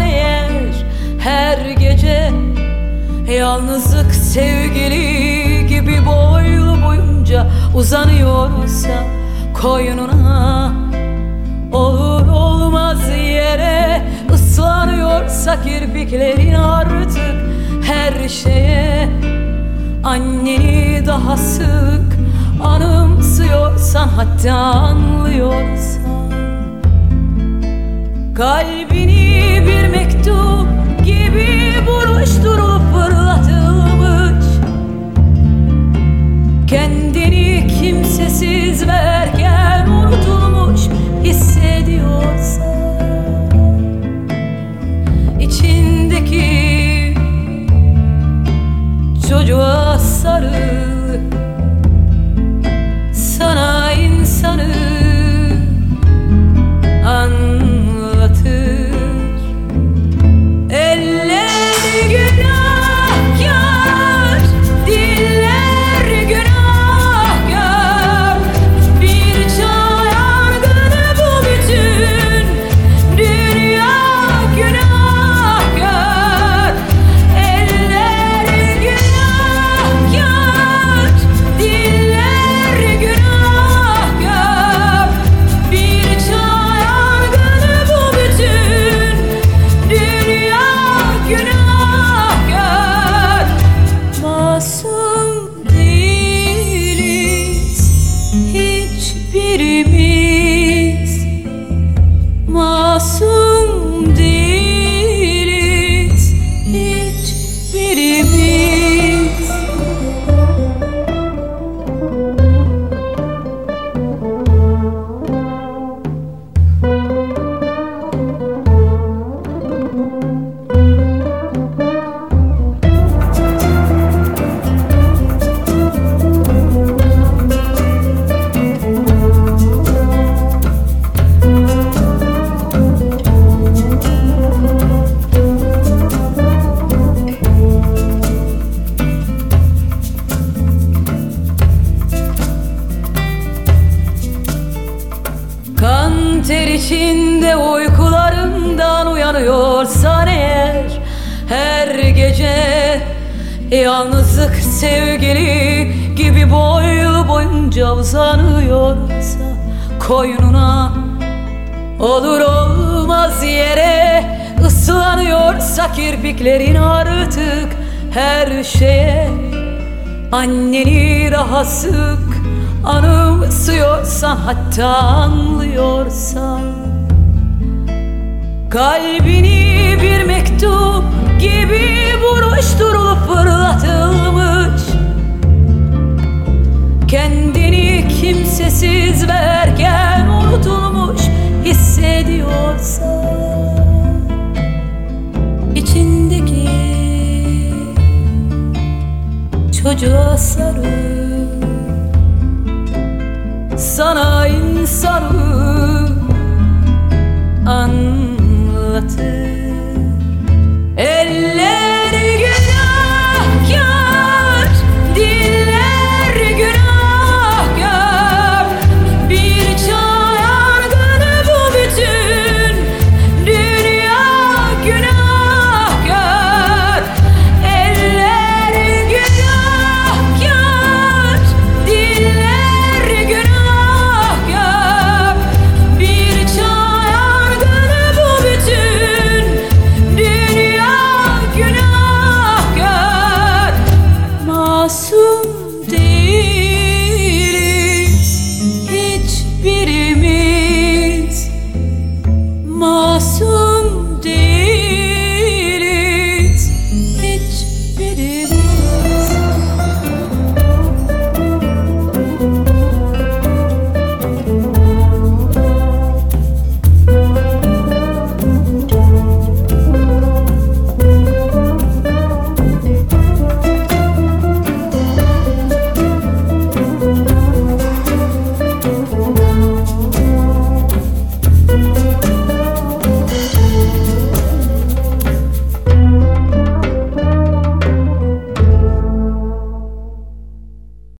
eğer her gece. Yalnızlık sevgili gibi boylu boyunca uzanıyorsa koyununa Olur olmaz yere ıslanıyorsa kirpiklerin artık her şeye. Anneni daha sık anımsıyorsan hatta anlıyorsan Kalbini bir mektup gibi buruşturup fırlatılmış. Kendini kimsesiz verken unutulmuş hissediyorsan içindeki çocuğa sarıl Mas Ter içinde uykularından uyanıyorsan eğer Her gece yalnızlık sevgili gibi boylu boyunca uzanıyorsa Koynuna olur olmaz yere ıslanıyorsa kirpiklerin artık her şeye. Anneni daha sık anımsıyorsan hatta anlıyorsan Kalbini bir mektup gibi buruşturulup fırlatılmış. Kendini kimsesiz verken unutulmuş hissediyorsan içindeki çocuğa sarıl sana insanı